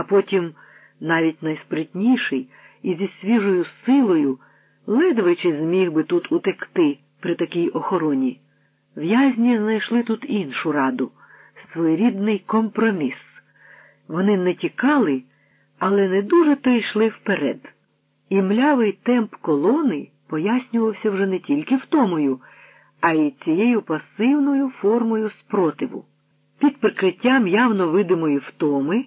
а потім навіть найспритніший і зі свіжою силою ледве чи зміг би тут утекти при такій охороні. В'язні знайшли тут іншу раду, своєрідний компроміс. Вони не тікали, але не дуже то йшли вперед. І млявий темп колони пояснювався вже не тільки втомою, а й цією пасивною формою спротиву. Під прикриттям явно видимої втоми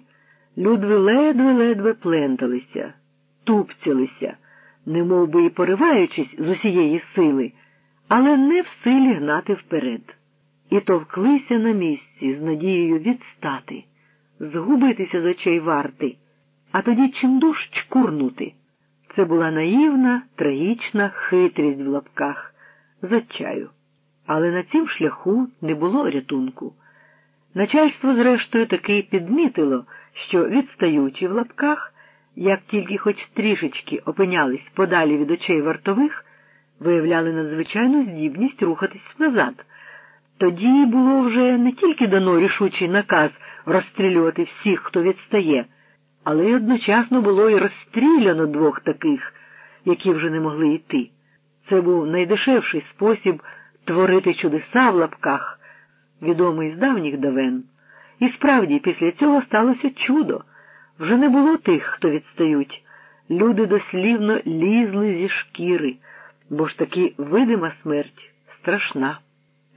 людви ледве-ледве пленталися, тупцялися, немов би і пориваючись з усієї сили, але не в силі гнати вперед. І товклися на місці з надією відстати, згубитися з очей варти, а тоді чимдуж чкурнути. Це була наївна, трагічна хитрість в лапках, за чаю. Але на цім шляху не було рятунку. Начальство, зрештою, таки підмітило, що, відстаючи в лапках, як тільки хоч трішечки опинялись подалі від очей вартових, виявляли надзвичайну здібність рухатись назад. Тоді було вже не тільки дано рішучий наказ розстрілювати всіх, хто відстає, але й одночасно було і розстріляно двох таких, які вже не могли йти. Це був найдешевший спосіб творити чудеса в лапках, відомий з давніх давен. І справді, після цього сталося чудо. Вже не було тих, хто відстають. Люди дослівно лізли зі шкіри, бо ж таки видима смерть страшна.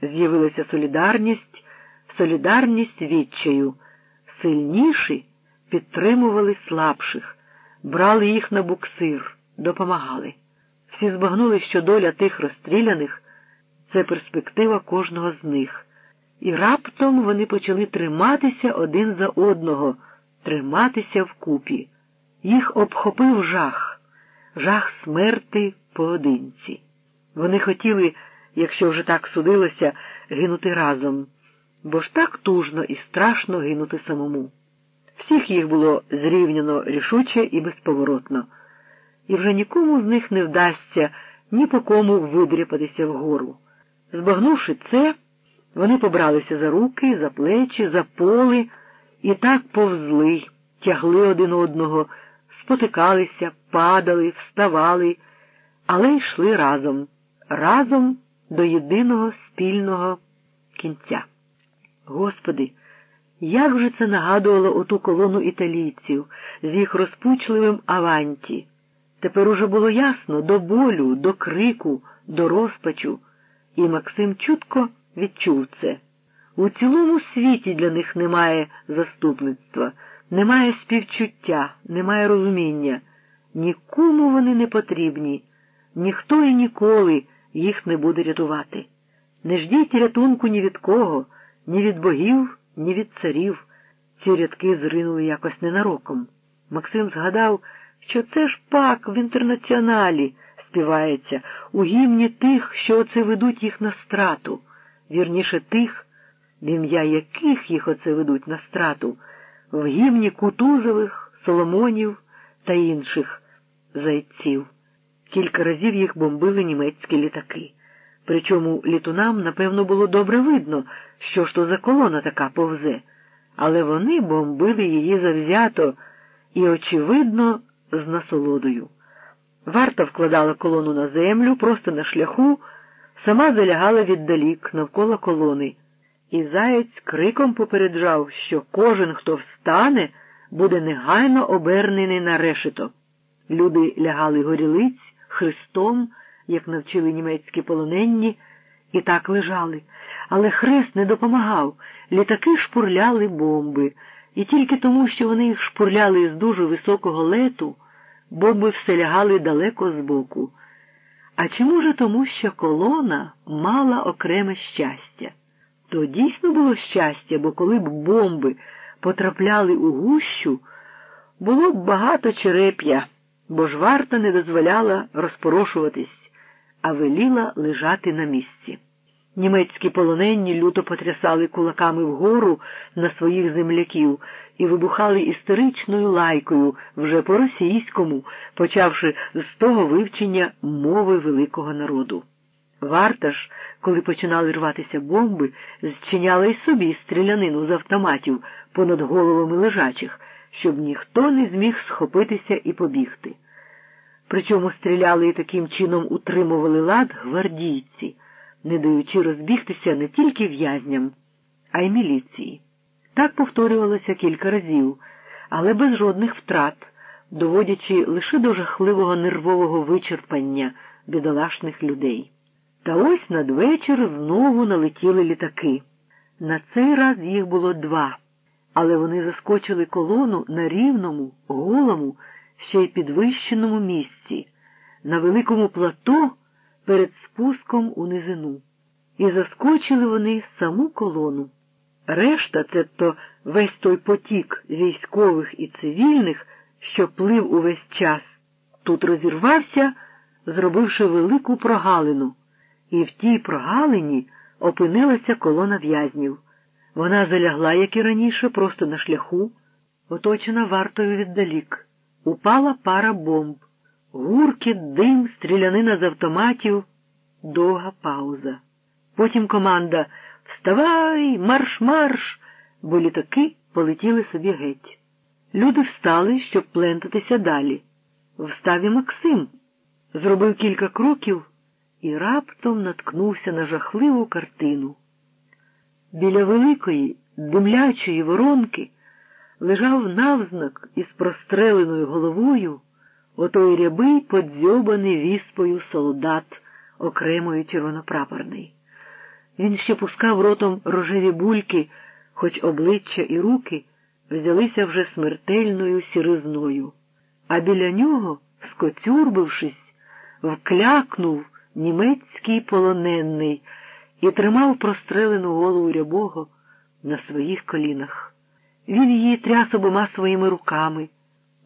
З'явилася солідарність, солідарність відчаю. Сильніші підтримували слабших, брали їх на буксир, допомагали. Всі збагнули, що доля тих розстріляних це перспектива кожного з них. І раптом вони почали триматися один за одного, триматися вкупі. Їх обхопив жах, жах смерти поодинці. Вони хотіли, якщо вже так судилося, гинути разом, бо ж так тужно і страшно гинути самому. Всіх їх було зрівняно рішуче і безповоротно, і вже нікому з них не вдасться ні по кому видряпатися вгору. Збагнувши це, вони побралися за руки, за плечі, за поли і так повзли, тягли один одного, спотикалися, падали, вставали, але йшли разом, разом до єдиного спільного кінця. Господи, як же це нагадувало оту колону італійців з їх розпучливим аванті. Тепер уже було ясно до болю, до крику, до розпачу, і Максим чутко відчув це. У цілому світі для них немає заступництва, немає співчуття, немає розуміння. Нікому вони не потрібні, ніхто і ніколи їх не буде рятувати. Не ждіть рятунку ні від кого, ні від богів, ні від царів. Ці рядки зринули якось ненароком. Максим згадав, що це ж пак в інтернаціоналі співається, у гімні тих, що оце ведуть їх на страту вірніше тих, в ім'я яких їх оце ведуть на страту, в гімні Кутузових, Соломонів та інших зайців. Кілька разів їх бомбили німецькі літаки. Причому літунам, напевно, було добре видно, що ж то за колона така повзе, але вони бомбили її завзято і, очевидно, з насолодою. Варта вкладала колону на землю просто на шляху сама залягала віддалік навколо колони, і заєць криком попереджав, що кожен, хто встане, буде негайно обернений на решето. Люди лягали горілиць хрестом, як навчили німецькі полоненні, і так лежали. Але хрест не допомагав, літаки шпурляли бомби, і тільки тому, що вони їх шпурляли з дуже високого лету, бомби все лягали далеко збоку. А чому може тому, що колона мала окреме щастя? То дійсно було щастя, бо коли б бомби потрапляли у гущу, було б багато череп'я, бо ж варта не дозволяла розпорошуватись, а веліла лежати на місці. Німецькі полоненні люто потрясали кулаками вгору на своїх земляків і вибухали історичною лайкою вже по-російському, почавши з того вивчення мови великого народу. Варта ж, коли починали рватися бомби, зчиняла й собі стрілянину з автоматів понад головами лежачих, щоб ніхто не зміг схопитися і побігти. Причому стріляли і таким чином утримували лад гвардійці, не даючи розбігтися не тільки в'язням, а й міліції. Так повторювалося кілька разів, але без жодних втрат, доводячи лише до жахливого нервового вичерпання бідолашних людей. Та ось надвечір знову налетіли літаки. На цей раз їх було два, але вони заскочили колону на рівному, голому, ще й підвищеному місці, на великому плато перед спуском у низину. І заскочили вони саму колону. Решта, це то весь той потік військових і цивільних, що плив увесь час, тут розірвався, зробивши велику прогалину, і в тій прогалині опинилася колона в'язнів. Вона залягла, як і раніше, просто на шляху, оточена вартою віддалік. Упала пара бомб, гуркіт, дим, стрілянина з автоматів, довга пауза. Потім команда Вставай, марш, марш, бо літаки полетіли собі геть. Люди встали, щоб плентатися далі. Встав і Максим, зробив кілька кроків і раптом наткнувся на жахливу картину. Біля великої, димлячої воронки лежав навзнак із простреленою головою отой рябий подзьобаний віспою солдат окремої червонопрапорної. Він ще пускав ротом рожеві бульки, хоч обличчя і руки взялися вже смертельною сіризною, а біля нього, скоцюрбившись, вклякнув німецький полоненний і тримав прострелену голову рябого на своїх колінах. Він її тряс обома своїми руками,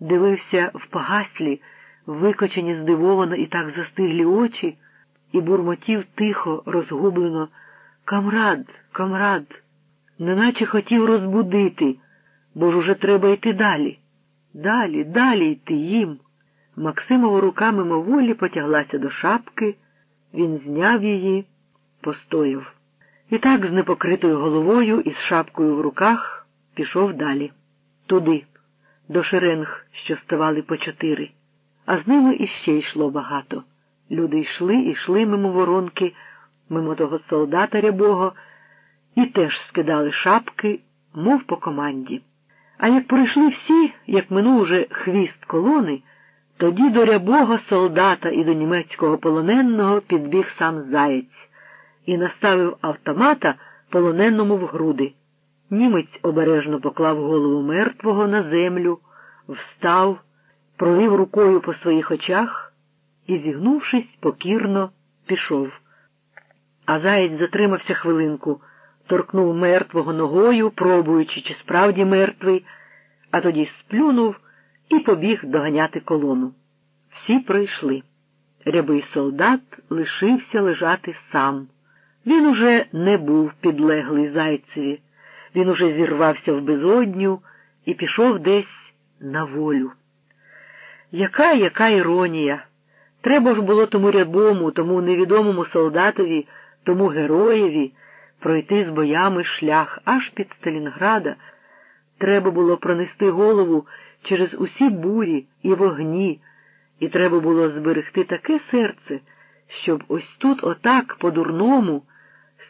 дивився в погаслі, викочені здивовано і так застиглі очі, і бурмотів тихо, розгублено. Камрад, камрад, неначе хотів розбудити, бо ж уже треба йти далі. Далі, далі йти їм. Максимова рука мимоволі потяглася до шапки, він зняв її, постояв. І так, з непокритою головою і з шапкою в руках, пішов далі, туди, до шеренг, що ставали по чотири, а з ними іще йшло багато. Люди йшли йшли мимо воронки мимо того солдата рябого, і теж скидали шапки, мов по команді. А як пройшли всі, як минув уже хвіст колони, тоді до рябого солдата і до німецького полоненного підбіг сам заєць і наставив автомата полоненному в груди. Німець обережно поклав голову мертвого на землю, встав, провів рукою по своїх очах і, зігнувшись, покірно пішов. А заєць затримався хвилинку, торкнув мертвого ногою, пробуючи, чи справді мертвий, а тоді сплюнув і побіг доганяти колону. Всі пройшли. Рябий солдат лишився лежати сам. Він уже не був підлеглий зайцеві, він уже зірвався в безодню і пішов десь на волю. Яка, яка іронія! Треба ж було тому рябому, тому невідомому солдатові тому героєві пройти з боями шлях аж під Сталінграда. Треба було пронести голову через усі бурі і вогні, і треба було зберегти таке серце, щоб ось тут, отак, по-дурному,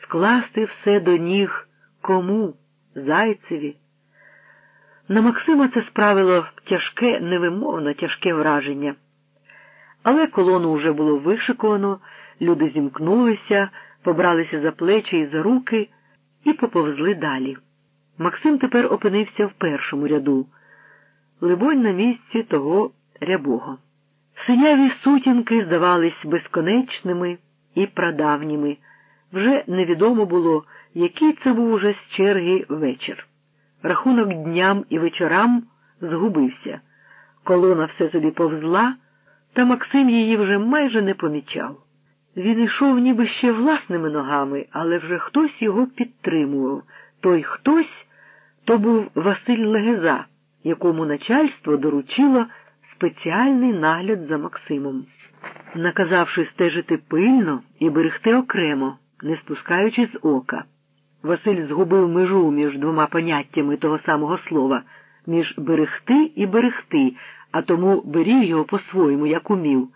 скласти все до ніг кому, зайцеві. На Максима це справило тяжке, невимовно тяжке враження. Але колону вже було вишиковано, люди зімкнулися побралися за плечі і за руки і поповзли далі. Максим тепер опинився в першому ряду, либонь на місці того рябого. Синяві сутінки здавались безконечними і прадавніми. Вже невідомо було, який це був уже з черги вечір. Рахунок дням і вечорам згубився. Колона все собі повзла, та Максим її вже майже не помічав. Він йшов ніби ще власними ногами, але вже хтось його підтримував. Той хтось то був Василь Легеза, якому начальство доручило спеціальний нагляд за Максимом, наказавши стежити пильно і берегти окремо, не спускаючи з ока. Василь згубив межу між двома поняттями того самого слова між берегти і берегти, а тому берів його по-своєму, як умів.